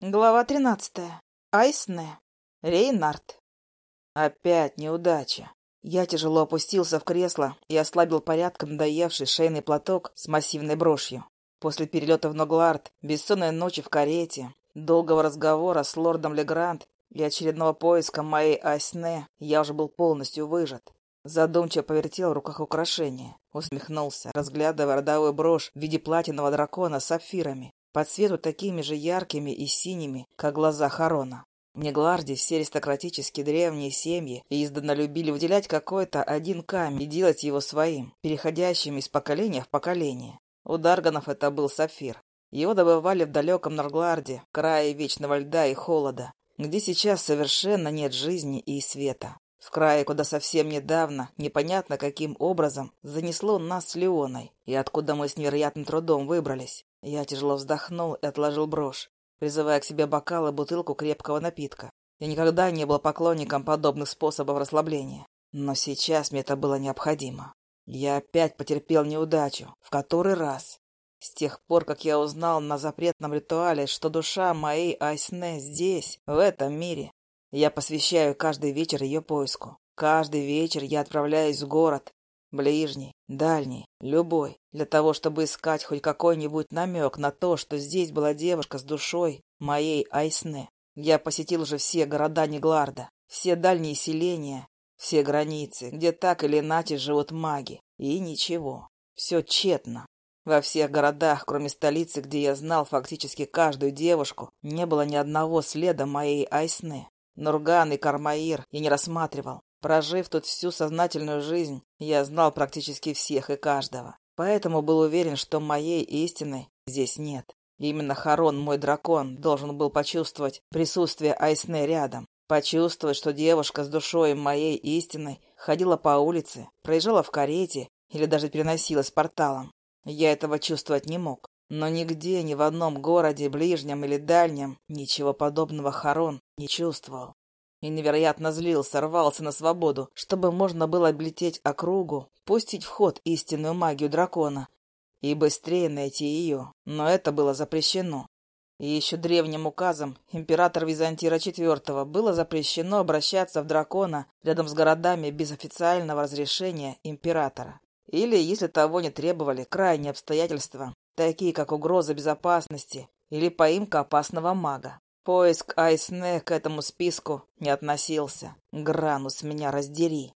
Глава тринадцатая. Айсне. Рейнард. Опять неудача. Я тяжело опустился в кресло и ослабил порядком надоевший шейный платок с массивной брошью. После перелета в Ноглард, бессонной ночи в карете, долгого разговора с лордом Легрант и очередного поиска моей Айсне я уже был полностью выжат. Задумчиво повертел в руках украшения, усмехнулся, разглядывая родовую брошь в виде платинового дракона с сапфирами, по цвету такими же яркими и синими, как глаза Харона. В Негларде все аристократические древние семьи издавна любили выделять какой-то один камень и делать его своим, переходящим из поколения в поколение. У Дарганов это был сапфир. Его добывали в далеком Норгларде, крае вечного льда и холода, где сейчас совершенно нет жизни и света. В крае, куда совсем недавно, непонятно каким образом, занесло нас с Леоной, и откуда мы с невероятным трудом выбрались. Я тяжело вздохнул и отложил брошь, призывая к себе бокал и бутылку крепкого напитка. Я никогда не был поклонником подобных способов расслабления, но сейчас мне это было необходимо. Я опять потерпел неудачу, в который раз. С тех пор, как я узнал на запретном ритуале, что душа моей Айсне здесь, в этом мире, я посвящаю каждый вечер ее поиску. Каждый вечер я отправляюсь в город, Ближний, дальний, любой, для того, чтобы искать хоть какой-нибудь намек на то, что здесь была девушка с душой моей Айсне. Я посетил уже все города Негларда, все дальние селения, все границы, где так или иначе живут маги. И ничего. Все тщетно. Во всех городах, кроме столицы, где я знал фактически каждую девушку, не было ни одного следа моей Айсны. Нурган и Кармаир я не рассматривал. Прожив тут всю сознательную жизнь, я знал практически всех и каждого. Поэтому был уверен, что моей истины здесь нет. Именно Харон, мой дракон, должен был почувствовать присутствие Айсне рядом. Почувствовать, что девушка с душой моей истины ходила по улице, проезжала в карете или даже переносилась порталом. Я этого чувствовать не мог. Но нигде, ни в одном городе, ближнем или дальнем, ничего подобного Харон не чувствовал и невероятно злился, рвался на свободу, чтобы можно было облететь округу, пустить в ход истинную магию дракона и быстрее найти ее, но это было запрещено. И еще древним указом императора Византира IV было запрещено обращаться в дракона рядом с городами без официального разрешения императора. Или, если того не требовали, крайние обстоятельства, такие как угроза безопасности или поимка опасного мага. Поиск Айсне к этому списку не относился. Гранус меня раздери.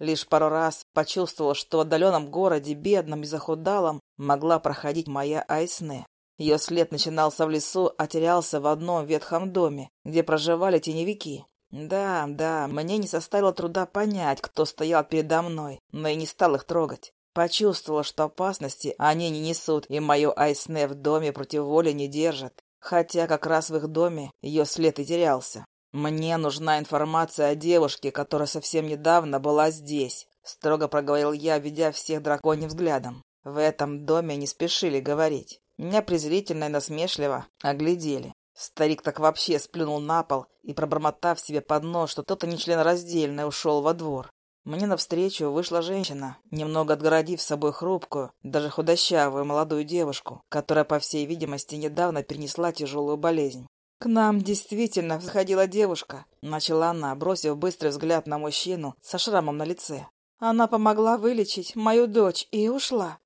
Лишь пару раз почувствовал, что в отдаленном городе, бедном и захудалом, могла проходить моя Айсне. Ее след начинался в лесу, а терялся в одном ветхом доме, где проживали теневики. Да, да, мне не составило труда понять, кто стоял передо мной, но и не стал их трогать. Почувствовал, что опасности они не несут, и мою Айсне в доме против воли не держат. Хотя как раз в их доме ее след и терялся. «Мне нужна информация о девушке, которая совсем недавно была здесь», — строго проговорил я, ведя всех драконьим взглядом. В этом доме не спешили говорить. Меня презрительно и насмешливо оглядели. Старик так вообще сплюнул на пол и, пробормотав себе под нос, что кто-то нечленораздельный ушел во двор. Мне навстречу вышла женщина, немного отгородив с собой хрупкую, даже худощавую молодую девушку, которая, по всей видимости, недавно перенесла тяжелую болезнь. «К нам действительно заходила девушка», — начала она, бросив быстрый взгляд на мужчину со шрамом на лице. «Она помогла вылечить мою дочь и ушла.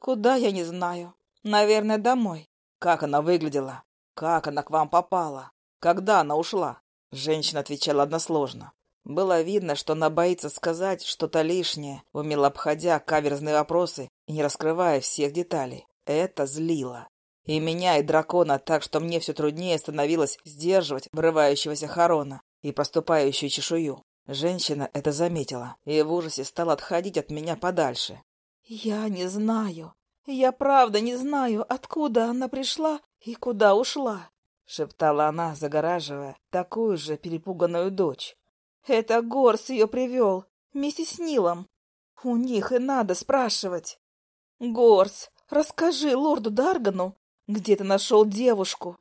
Куда, я не знаю. Наверное, домой». «Как она выглядела? Как она к вам попала? Когда она ушла?» Женщина отвечала односложно. Было видно, что она боится сказать что-то лишнее, умело обходя каверзные вопросы и не раскрывая всех деталей. Это злило. И меня, и дракона, так что мне все труднее становилось сдерживать врывающегося Харона и проступающую чешую. Женщина это заметила и в ужасе стала отходить от меня подальше. «Я не знаю. Я правда не знаю, откуда она пришла и куда ушла», — шептала она, загораживая такую же перепуганную дочь. Это Горс ее привел, вместе с Нилом. У них и надо спрашивать. Горс, расскажи лорду Даргану, где ты нашел девушку.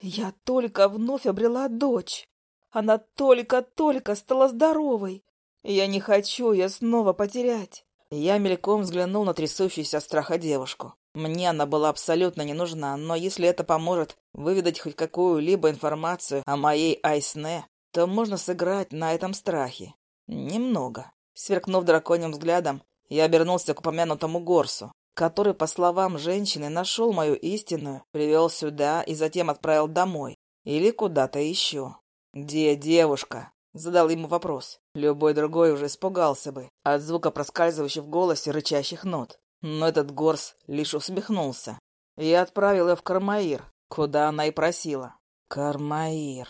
Я только вновь обрела дочь. Она только-только стала здоровой. Я не хочу ее снова потерять. Я мельком взглянул на трясущуюся от страха девушку. Мне она была абсолютно не нужна, но если это поможет выведать хоть какую-либо информацию о моей Айсне, то можно сыграть на этом страхе. Немного. Сверкнув драконьим взглядом, я обернулся к упомянутому Горсу, который, по словам женщины, нашел мою истинную, привел сюда и затем отправил домой. Или куда-то еще. «Где девушка?» Задал ему вопрос. Любой другой уже испугался бы от звука проскальзывающих в голосе рычащих нот. Но этот Горс лишь усмехнулся. Я отправил ее в Кармаир, куда она и просила. Кармаир.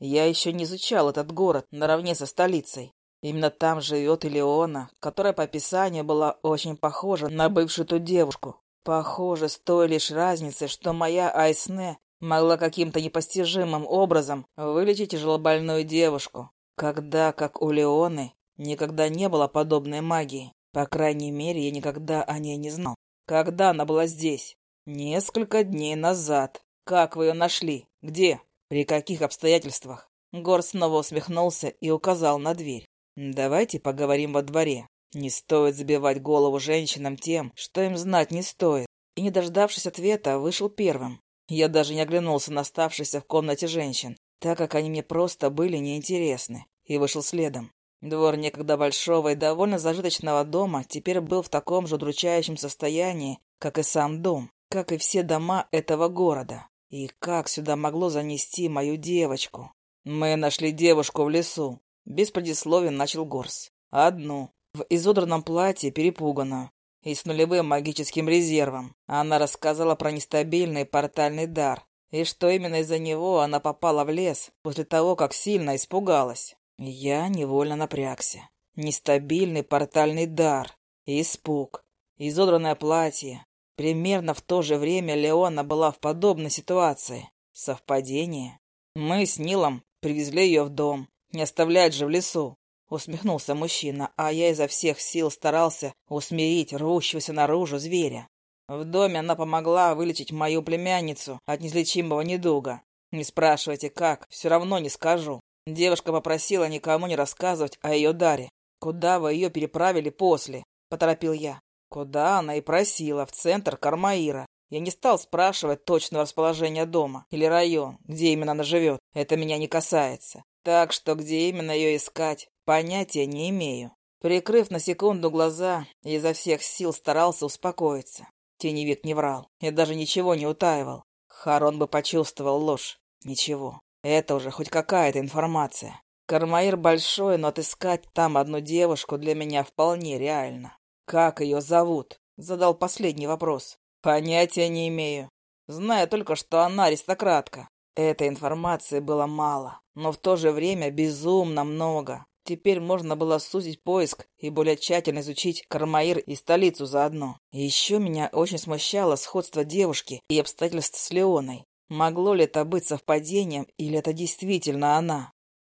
Я еще не изучал этот город наравне со столицей. Именно там живет Илеона, которая по описанию была очень похожа на бывшую ту девушку. Похоже, с той лишь разницей, что моя Айсне могла каким-то непостижимым образом вылечить тяжелобольную девушку, когда, как у Леоны, никогда не было подобной магии. По крайней мере, я никогда о ней не знал. Когда она была здесь? Несколько дней назад. Как вы ее нашли? Где? При каких обстоятельствах? Гор снова усмехнулся и указал на дверь. «Давайте поговорим во дворе. Не стоит забивать голову женщинам тем, что им знать не стоит». И, не дождавшись ответа, вышел первым. Я даже не оглянулся на оставшихся в комнате женщин, так как они мне просто были неинтересны и вышел следом. Двор некогда большого и довольно зажиточного дома теперь был в таком же удручающем состоянии, как и сам дом, как и все дома этого города. И как сюда могло занести мою девочку? Мы нашли девушку в лесу. Без предисловия начал Горс. Одну. В изодранном платье, перепуганную. И с нулевым магическим резервом. Она рассказала про нестабильный портальный дар. И что именно из-за него она попала в лес после того, как сильно испугалась. Я невольно напрягся. Нестабильный портальный дар, испуг, изодранное платье. Примерно в то же время Леона была в подобной ситуации. Совпадение? Мы с Нилом привезли ее в дом. Не оставлять же в лесу. Усмехнулся мужчина, а я изо всех сил старался усмирить рвущегося наружу зверя. В доме она помогла вылечить мою племянницу от неизлечимого недуга. Не спрашивайте, как, все равно не скажу. Девушка попросила никому не рассказывать о ее даре. «Куда вы ее переправили после?» — поторопил я. «Куда она и просила, в центр Кармаира. Я не стал спрашивать точное расположение дома или район, где именно она живет. Это меня не касается. Так что где именно ее искать, понятия не имею». Прикрыв на секунду глаза, изо всех сил старался успокоиться. Теневик не врал и даже ничего не утаивал. Харон бы почувствовал ложь. Ничего. Это уже хоть какая-то информация. Кармаир большой, но отыскать там одну девушку для меня вполне реально. Как ее зовут? Задал последний вопрос. Понятия не имею. Знаю только, что она аристократка. Этой информации было мало, но в то же время безумно много. Теперь можно было сузить поиск и более тщательно изучить Кармаир и столицу заодно. Еще меня очень смущало сходство девушки и обстоятельств с Леоной. Могло ли это быть совпадением, или это действительно она?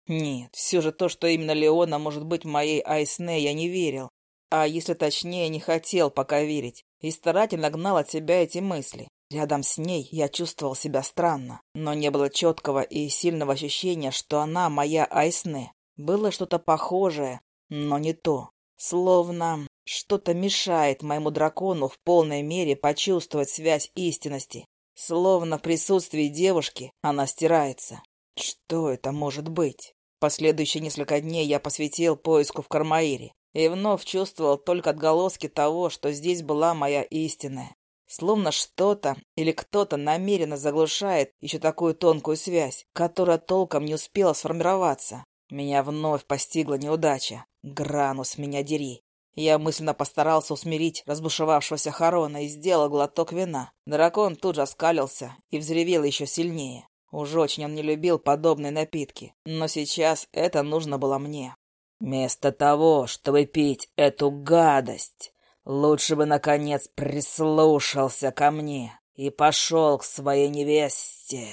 Нет, все же то, что именно Леона может быть моей Айсне, я не верил. А если точнее, не хотел пока верить. И старательно гнал от себя эти мысли. Рядом с ней я чувствовал себя странно, но не было четкого и сильного ощущения, что она моя Айсне. Было что-то похожее, но не то. Словно что-то мешает моему дракону в полной мере почувствовать связь истинности. Словно в присутствии девушки она стирается. Что это может быть? Последующие несколько дней я посвятил поиску в Кармаире и вновь чувствовал только отголоски того, что здесь была моя истинная. Словно что-то или кто-то намеренно заглушает еще такую тонкую связь, которая толком не успела сформироваться. Меня вновь постигла неудача. Гранус меня дери. Я мысленно постарался усмирить разбушевавшегося Харона и сделал глоток вина. Дракон тут же оскалился и взревел еще сильнее. Уж очень он не любил подобные напитки, но сейчас это нужно было мне. Вместо того, чтобы пить эту гадость, лучше бы, наконец, прислушался ко мне и пошел к своей невесте.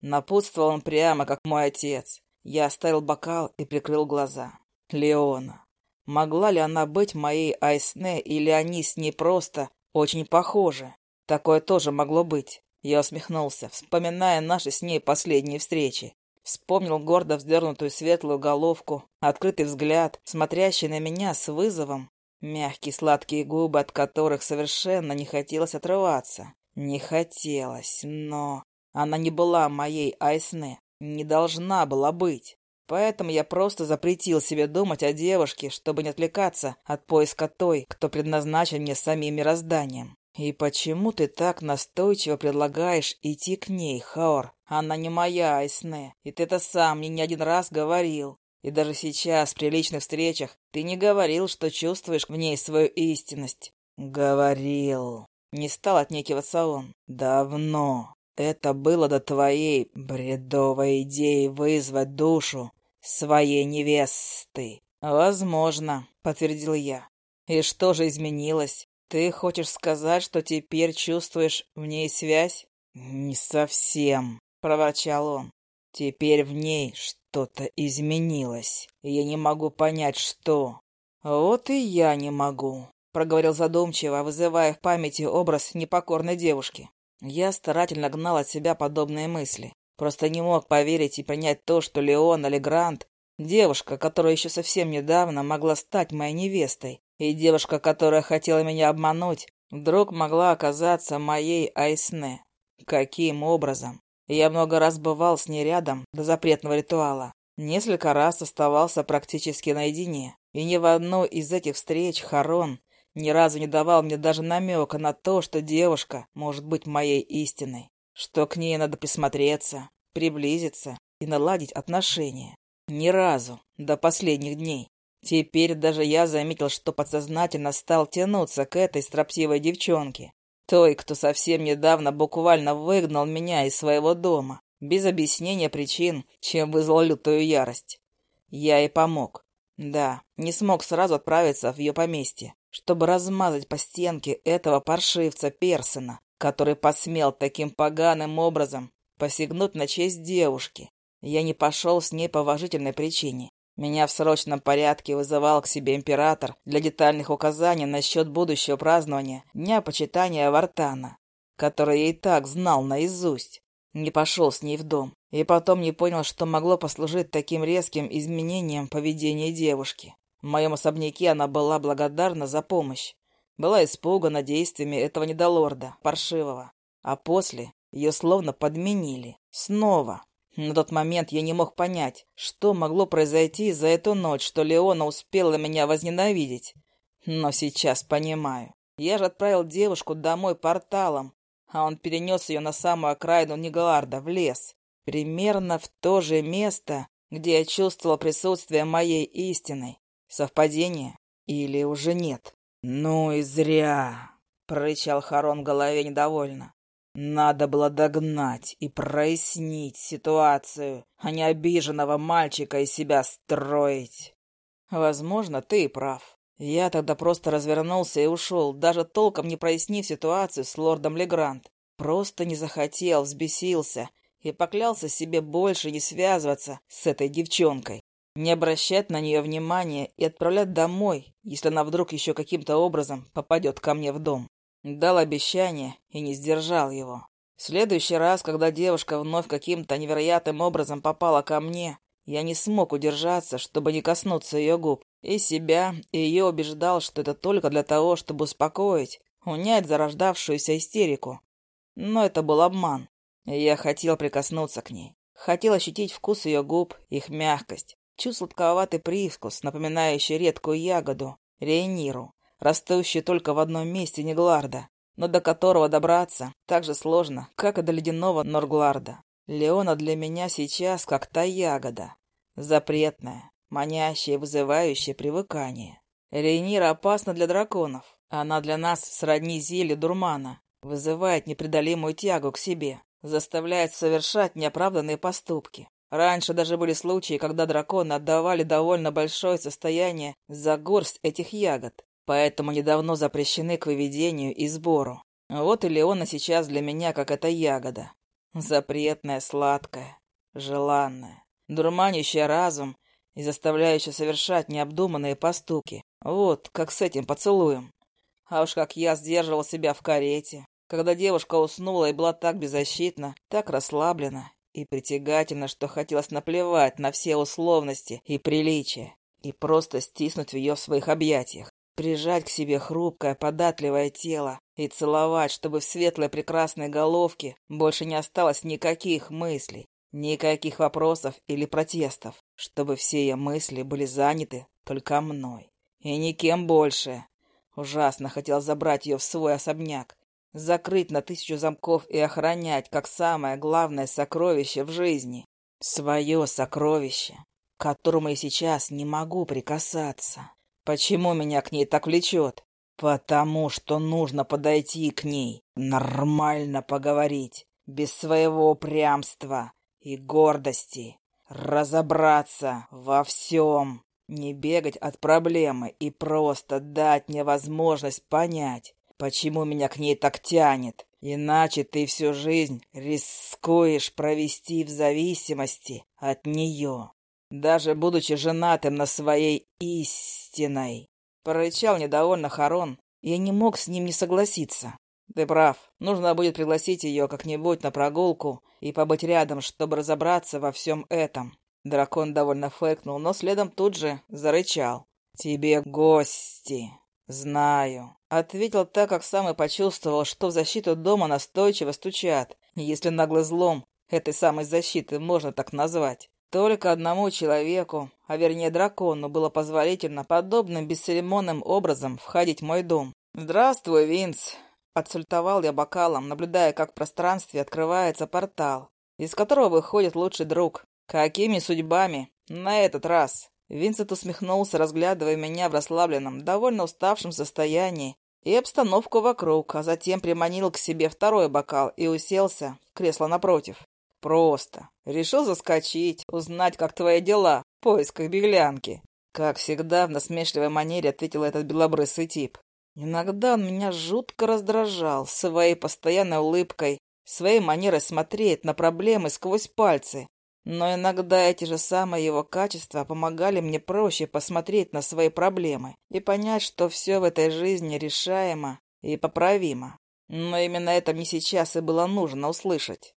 Напутствовал он прямо, как мой отец. Я оставил бокал и прикрыл глаза. Леона. Могла ли она быть моей Айсне, или они с ней просто очень похожи? Такое тоже могло быть. Я усмехнулся, вспоминая наши с ней последние встречи. Вспомнил гордо вздернутую светлую головку, открытый взгляд, смотрящий на меня с вызовом. Мягкие сладкие губы, от которых совершенно не хотелось отрываться. Не хотелось, но... Она не была моей Айсне, не должна была быть. Поэтому я просто запретил себе думать о девушке, чтобы не отвлекаться от поиска той, кто предназначен мне самим мирозданием. И почему ты так настойчиво предлагаешь идти к ней, Хаор? Она не моя Айсне, и ты это сам мне не один раз говорил. И даже сейчас, при личных встречах, ты не говорил, что чувствуешь в ней свою истинность. Говорил. Не стал отнекиваться он. Давно. Это было до твоей бредовой идеи вызвать душу своей невесты. Возможно, подтвердил я. И что же изменилось? Ты хочешь сказать, что теперь чувствуешь в ней связь? Не совсем, проворчал он. Теперь в ней что-то изменилось. И я не могу понять, что. Вот и я не могу, проговорил задумчиво, вызывая в памяти образ непокорной девушки. Я старательно гнал от себя подобные мысли. Просто не мог поверить и принять то, что Леон или Грант, девушка, которая еще совсем недавно могла стать моей невестой, и девушка, которая хотела меня обмануть, вдруг могла оказаться моей Айсне. Каким образом? Я много раз бывал с ней рядом до запретного ритуала. Несколько раз оставался практически наедине. И ни в одной из этих встреч Харон ни разу не давал мне даже намека на то, что девушка может быть моей истиной что к ней надо присмотреться, приблизиться и наладить отношения. Ни разу, до последних дней. Теперь даже я заметил, что подсознательно стал тянуться к этой строптивой девчонке. Той, кто совсем недавно буквально выгнал меня из своего дома, без объяснения причин, чем вызвал лютую ярость. Я ей помог. Да, не смог сразу отправиться в ее поместье, чтобы размазать по стенке этого паршивца Персона, который посмел таким поганым образом посягнуть на честь девушки. Я не пошел с ней по уважительной причине. Меня в срочном порядке вызывал к себе император для детальных указаний насчет будущего празднования Дня почитания Вартана, который я и так знал наизусть. Не пошел с ней в дом. И потом не понял, что могло послужить таким резким изменением поведения девушки. В моем особняке она была благодарна за помощь. Была испугана действиями этого недолорда, паршивого. А после ее словно подменили. Снова. На тот момент я не мог понять, что могло произойти за эту ночь, что Леона успела меня возненавидеть. Но сейчас понимаю. Я же отправил девушку домой порталом, а он перенес ее на самую окраину Нигаларда, в лес. Примерно в то же место, где я чувствовал присутствие моей истины. Совпадение? Или уже нет? «Ну и зря!» — прорычал Харон в голове недовольно. «Надо было догнать и прояснить ситуацию, а не обиженного мальчика из себя строить». «Возможно, ты и прав. Я тогда просто развернулся и ушел, даже толком не прояснив ситуацию с лордом Легрант. Просто не захотел, взбесился и поклялся себе больше не связываться с этой девчонкой не обращать на нее внимания и отправлять домой, если она вдруг еще каким-то образом попадет ко мне в дом. Дал обещание и не сдержал его. В следующий раз, когда девушка вновь каким-то невероятным образом попала ко мне, я не смог удержаться, чтобы не коснуться ее губ. И себя, и ее убеждал, что это только для того, чтобы успокоить, унять зарождавшуюся истерику. Но это был обман. Я хотел прикоснуться к ней. Хотел ощутить вкус ее губ, их мягкость. Чуть сладковатый привкус, напоминающий редкую ягоду, рейниру, растущую только в одном месте Негларда, но до которого добраться так же сложно, как и до ледяного Норгларда. Леона для меня сейчас как та ягода. Запретная, манящая и вызывающая привыкание. Рейнира опасна для драконов. Она для нас сродни зелье дурмана, вызывает непреодолимую тягу к себе, заставляет совершать неоправданные поступки. Раньше даже были случаи, когда драконы отдавали довольно большое состояние за горсть этих ягод, поэтому недавно запрещены к выведению и сбору. Вот и Леона сейчас для меня как эта ягода. Запретная, сладкая, желанная, дурманящая разум и заставляющая совершать необдуманные поступки. Вот, как с этим поцелуем. А уж как я сдерживал себя в карете, когда девушка уснула и была так беззащитна, так расслаблена и притягательно, что хотелось наплевать на все условности и приличия и просто стиснуть ее в своих объятиях. Прижать к себе хрупкое, податливое тело и целовать, чтобы в светлой прекрасной головке больше не осталось никаких мыслей, никаких вопросов или протестов, чтобы все ее мысли были заняты только мной. И никем больше. Ужасно хотел забрать ее в свой особняк, закрыть на тысячу замков и охранять как самое главное сокровище в жизни. Свое сокровище, к которому я сейчас не могу прикасаться. Почему меня к ней так влечет? Потому что нужно подойти к ней, нормально поговорить, без своего упрямства и гордости, разобраться во всем, не бегать от проблемы и просто дать мне возможность понять, почему меня к ней так тянет. Иначе ты всю жизнь рискуешь провести в зависимости от нее, даже будучи женатым на своей истиной. Прорычал недовольно Харон, я не мог с ним не согласиться. Ты прав, нужно будет пригласить ее как-нибудь на прогулку и побыть рядом, чтобы разобраться во всем этом. Дракон довольно фыркнул, но следом тут же зарычал. «Тебе гости!» «Знаю», — ответил так, как сам и почувствовал, что в защиту дома настойчиво стучат, если наглый злом этой самой защиты можно так назвать. Только одному человеку, а вернее дракону, было позволительно подобным бесцеремонным образом входить в мой дом. «Здравствуй, Винс!» — отсультовал я бокалом, наблюдая, как в пространстве открывается портал, из которого выходит лучший друг. «Какими судьбами? На этот раз?» Винсент усмехнулся, разглядывая меня в расслабленном, довольно уставшем состоянии и обстановку вокруг, а затем приманил к себе второй бокал и уселся в кресло напротив. «Просто. Решил заскочить, узнать, как твои дела в поисках беглянки». Как всегда, в насмешливой манере ответил этот белобрысый тип. Иногда он меня жутко раздражал своей постоянной улыбкой, своей манерой смотреть на проблемы сквозь пальцы, но иногда эти же самые его качества помогали мне проще посмотреть на свои проблемы и понять, что все в этой жизни решаемо и поправимо. Но именно это мне сейчас и было нужно услышать.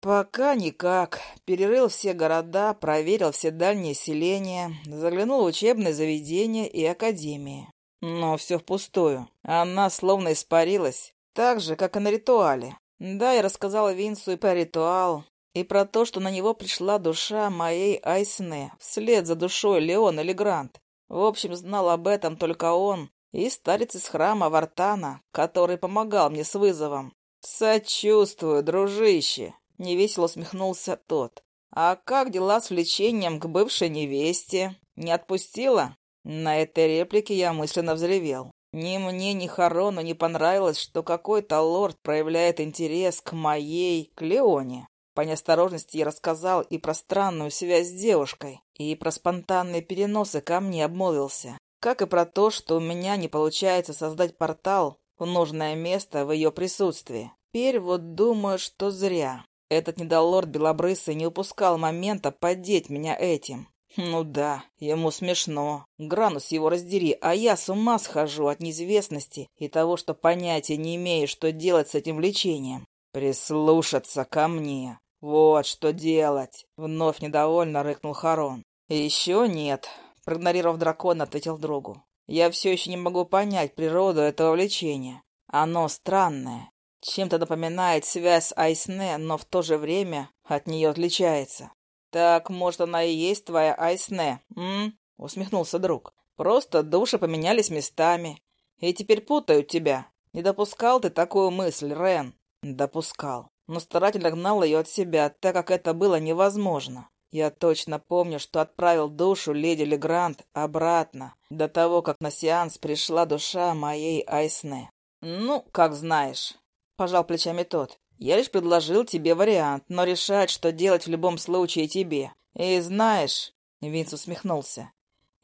Пока никак. Перерыл все города, проверил все дальние селения, заглянул в учебные заведения и академии. Но все впустую. Она словно испарилась, так же, как и на ритуале. Да, я рассказала Винсу и про ритуал, и про то, что на него пришла душа моей Айсне, вслед за душой Леона Легрант. В общем, знал об этом только он и старец из храма Вартана, который помогал мне с вызовом. «Сочувствую, дружище!» — невесело усмехнулся тот. «А как дела с влечением к бывшей невесте? Не отпустила?» На этой реплике я мысленно взревел. Ни мне, ни Харону не понравилось, что какой-то лорд проявляет интерес к моей, к Леоне. По неосторожности я рассказал и про странную связь с девушкой, и про спонтанные переносы ко мне обмолвился, как и про то, что у меня не получается создать портал в нужное место в ее присутствии. Теперь вот думаю, что зря. Этот недолорд Белобрысый не упускал момента поддеть меня этим. Ну да, ему смешно. Гранус его раздери, а я с ума схожу от неизвестности и того, что понятия не имею, что делать с этим влечением. Прислушаться ко мне. «Вот что делать!» — вновь недовольно рыкнул Харон. «Еще нет», — проигнорировав дракона, ответил другу. «Я все еще не могу понять природу этого влечения. Оно странное. Чем-то напоминает связь Айсне, но в то же время от нее отличается». «Так, может, она и есть твоя Айсне, м?» — усмехнулся друг. «Просто души поменялись местами. И теперь путают тебя. Не допускал ты такую мысль, Рен?» «Допускал но старательно гнал ее от себя, так как это было невозможно. Я точно помню, что отправил душу леди Легрант обратно, до того, как на сеанс пришла душа моей Айсне. «Ну, как знаешь», — пожал плечами тот. «Я лишь предложил тебе вариант, но решать, что делать в любом случае тебе. И знаешь...» — Винс усмехнулся.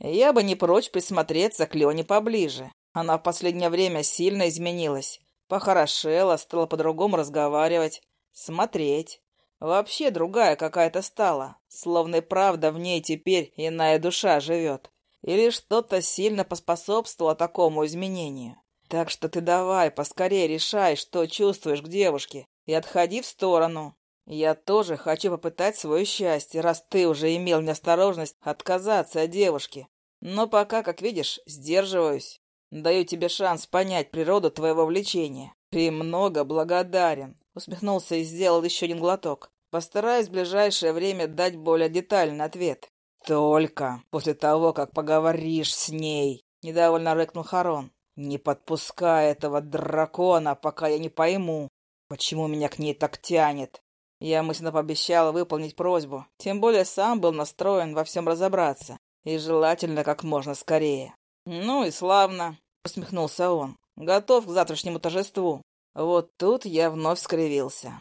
«Я бы не прочь присмотреться к Лене поближе. Она в последнее время сильно изменилась. Похорошела, стала по-другому разговаривать. Смотреть. Вообще другая какая-то стала, словно и правда в ней теперь иная душа живет. Или что-то сильно поспособствовало такому изменению. Так что ты давай поскорее решай, что чувствуешь к девушке, и отходи в сторону. Я тоже хочу попытать свое счастье, раз ты уже имел неосторожность отказаться от девушки. Но пока, как видишь, сдерживаюсь. Даю тебе шанс понять природу твоего влечения. Премного благодарен. Усмехнулся и сделал еще один глоток. Постараюсь в ближайшее время дать более детальный ответ. Только после того, как поговоришь с ней, недовольно рыкнул Харон. Не подпускай этого дракона, пока я не пойму, почему меня к ней так тянет. Я мысленно пообещала выполнить просьбу, тем более сам был настроен во всем разобраться, и желательно как можно скорее. «Ну и славно», — усмехнулся он. «Готов к завтрашнему торжеству». Вот тут я вновь скривился.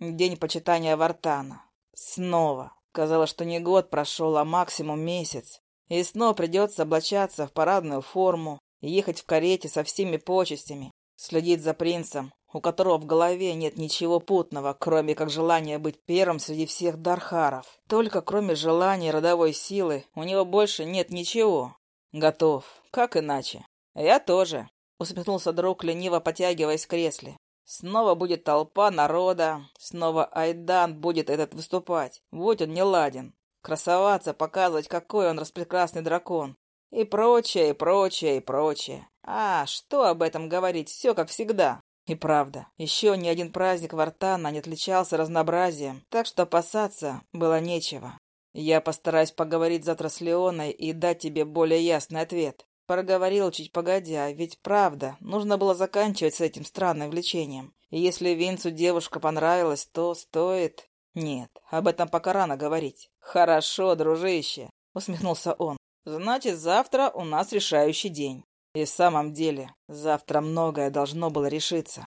День почитания Вартана. Снова. Казалось, что не год прошел, а максимум месяц. И снова придется облачаться в парадную форму, ехать в карете со всеми почестями, следить за принцем, у которого в голове нет ничего путного, кроме как желания быть первым среди всех дархаров. Только кроме желания родовой силы у него больше нет ничего. Готов. Как иначе? Я тоже. Усмехнулся друг, лениво потягиваясь в кресле. Снова будет толпа народа, снова Айдан будет этот выступать. Вот он не ладен. Красоваться, показывать, какой он распрекрасный дракон. И прочее, и прочее, и прочее. А, что об этом говорить, все как всегда. И правда, еще ни один праздник Вартана не отличался разнообразием, так что опасаться было нечего. Я постараюсь поговорить завтра с Леоной и дать тебе более ясный ответ. Проговорил чуть погодя, ведь правда, нужно было заканчивать с этим странным влечением. И если Винцу девушка понравилась, то стоит... Нет, об этом пока рано говорить. Хорошо, дружище, усмехнулся он. Значит, завтра у нас решающий день. И в самом деле, завтра многое должно было решиться.